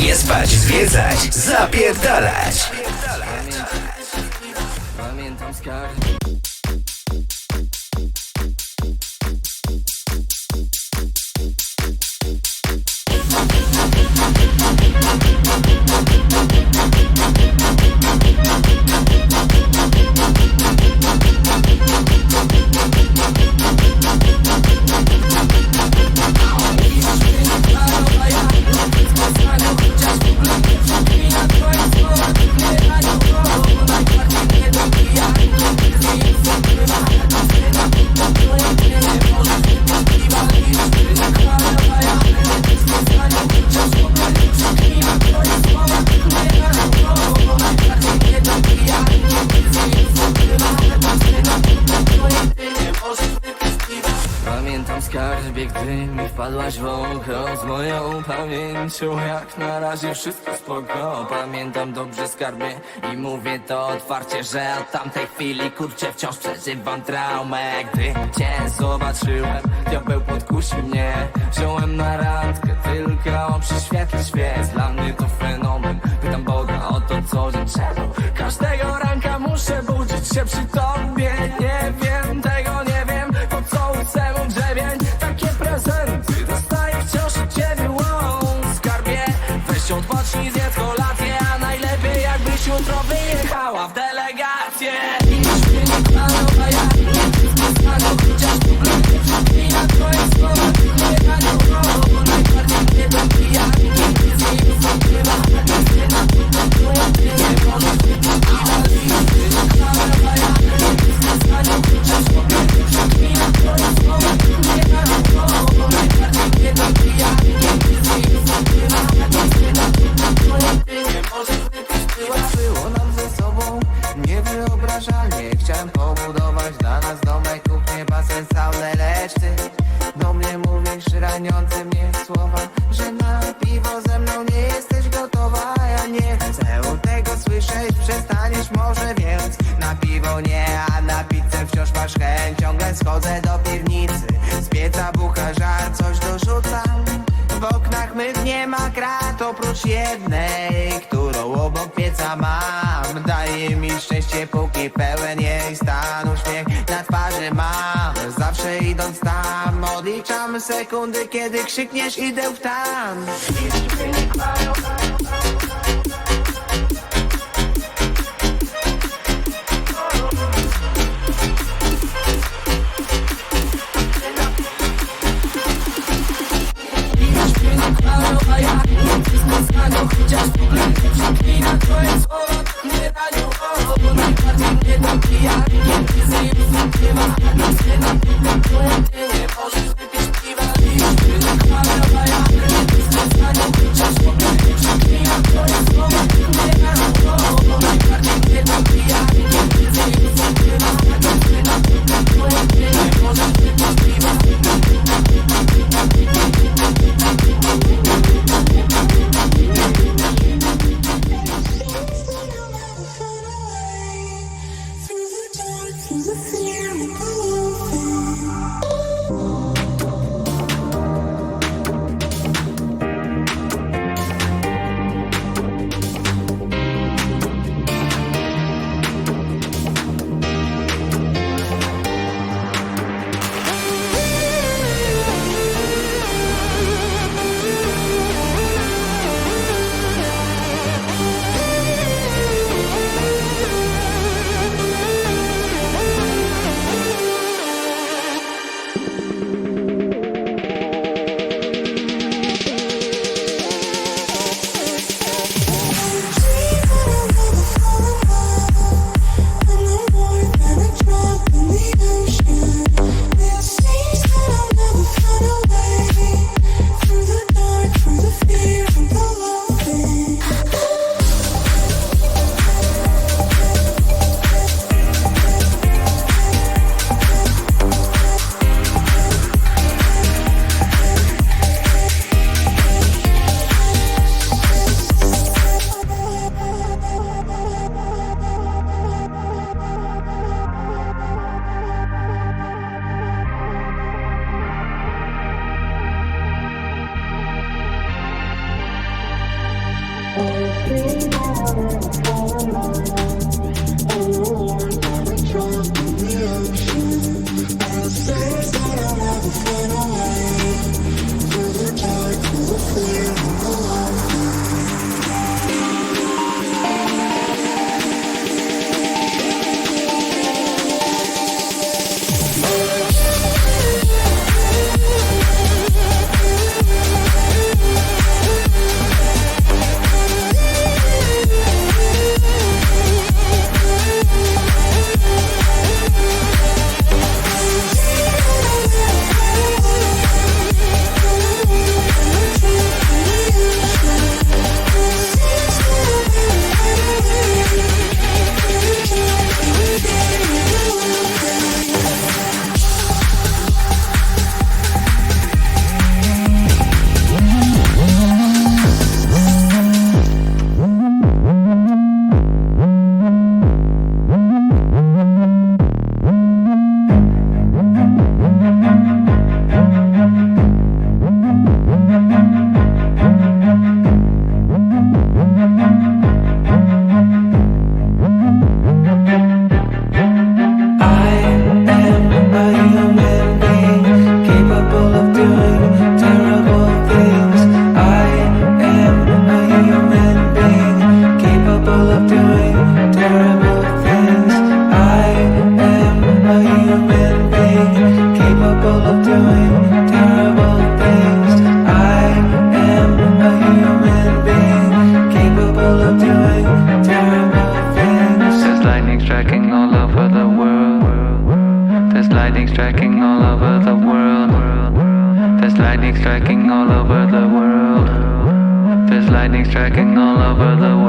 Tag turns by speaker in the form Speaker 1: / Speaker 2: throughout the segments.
Speaker 1: Nie spać, zwiedzać, zapierdalać.
Speaker 2: Pamiętam skargi skarbie, gdy mi wpadłaś w oko Z moją pamięcią. Jak na razie wszystko spoko. Pamiętam dobrze skarbie i mówię to otwarcie Że od tamtej chwili kurczę wciąż przeżywam traumę. Gdy cię zobaczyłem, diabeł podkusił mnie. Wziąłem na randkę tylko przy świetle świec. Dla mnie to fenomen, pytam Boga o to co dzień Czemu każdego ranka muszę budzić się przy tobie? Nie wiem
Speaker 3: Sir sekundy, kiedy krzykniesz idę w tam.
Speaker 4: tracking all over the world.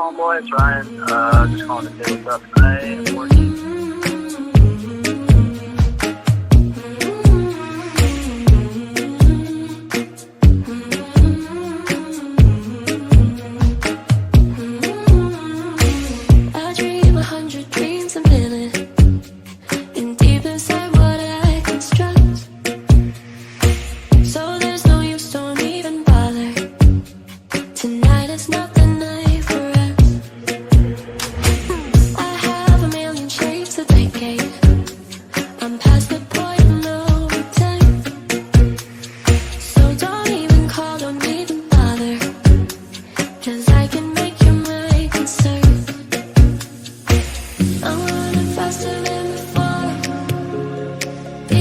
Speaker 5: homeboy. It's Ryan. Uh, just calling to say what's up. I am working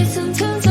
Speaker 6: 层层。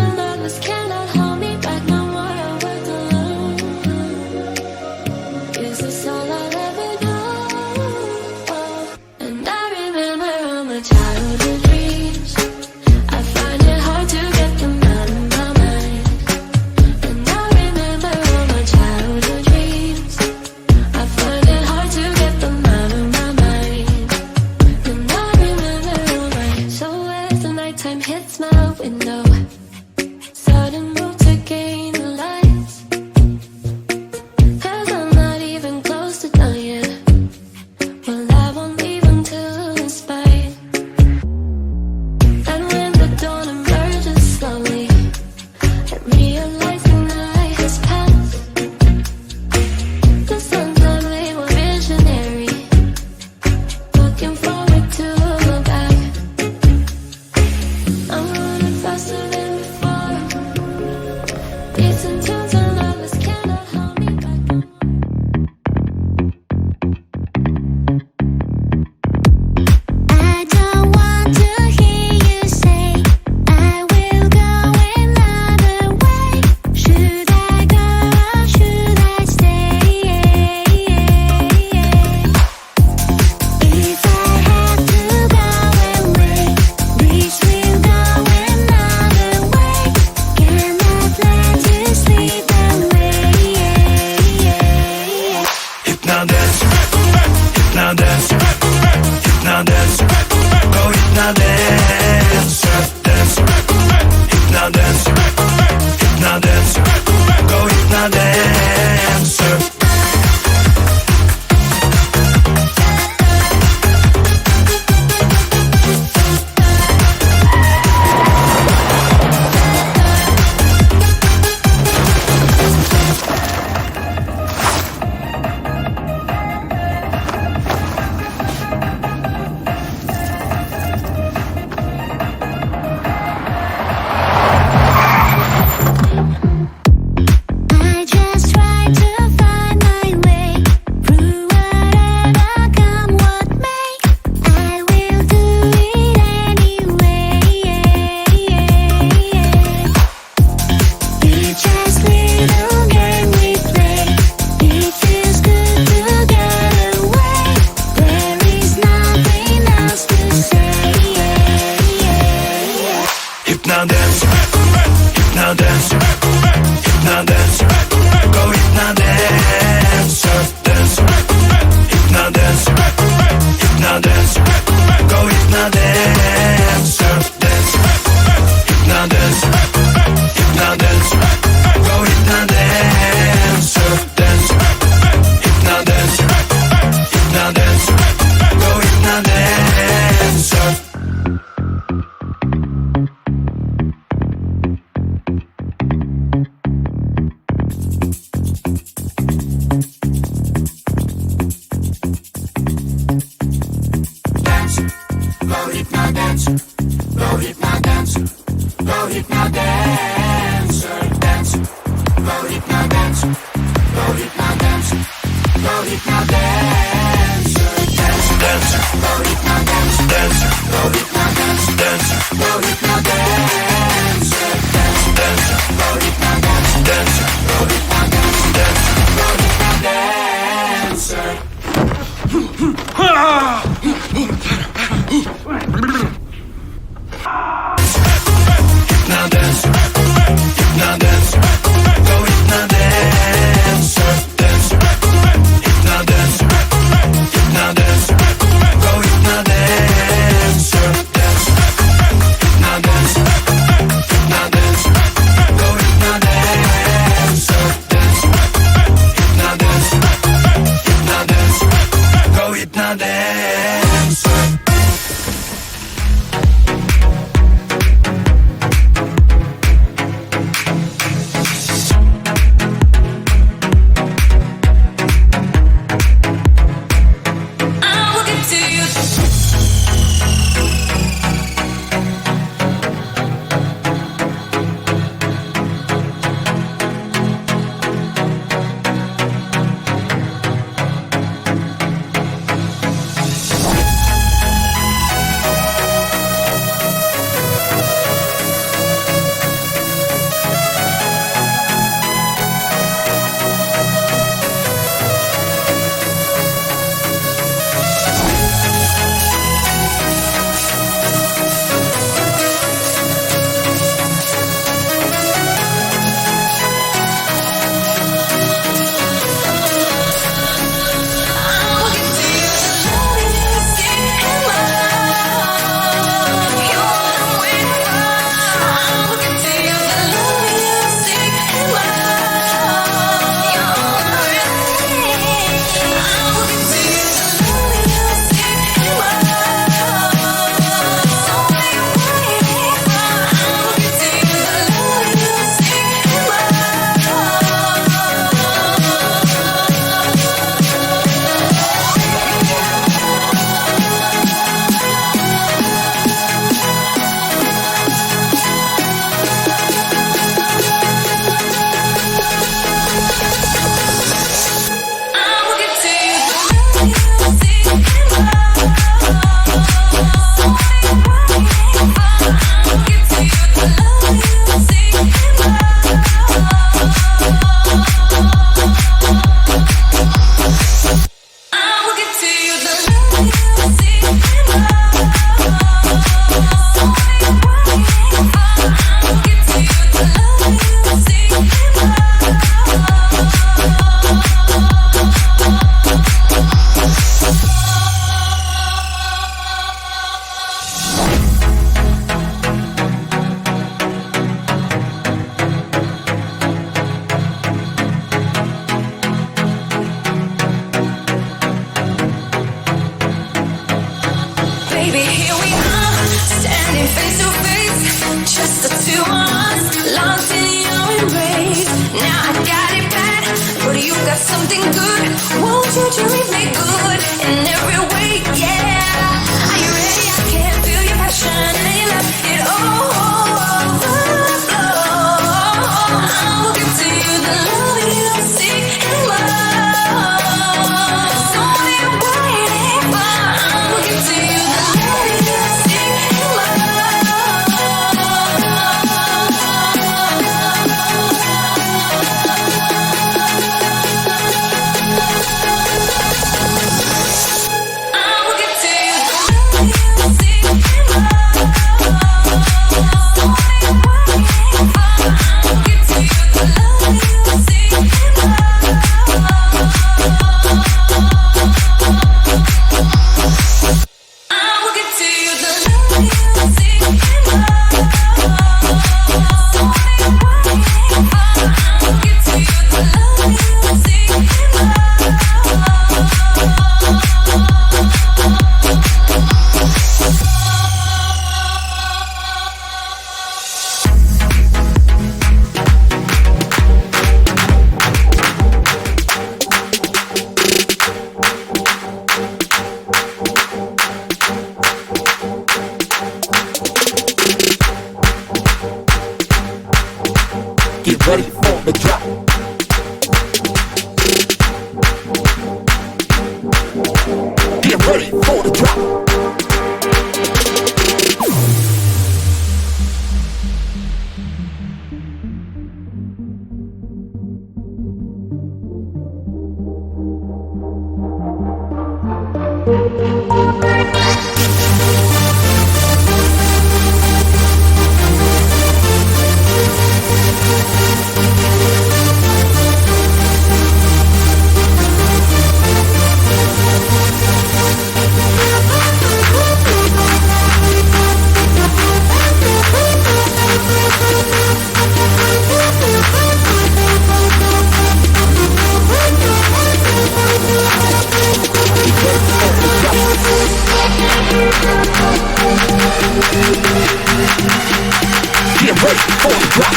Speaker 6: Get
Speaker 7: ready for the
Speaker 8: drop. Get ready for the drop. Get ready for the drop.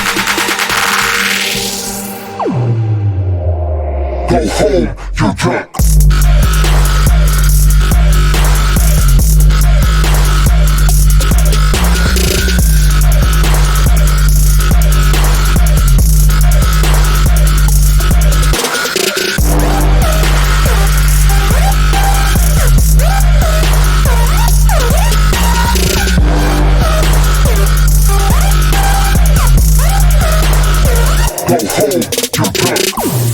Speaker 8: Go home, you drunk. go home, you dick.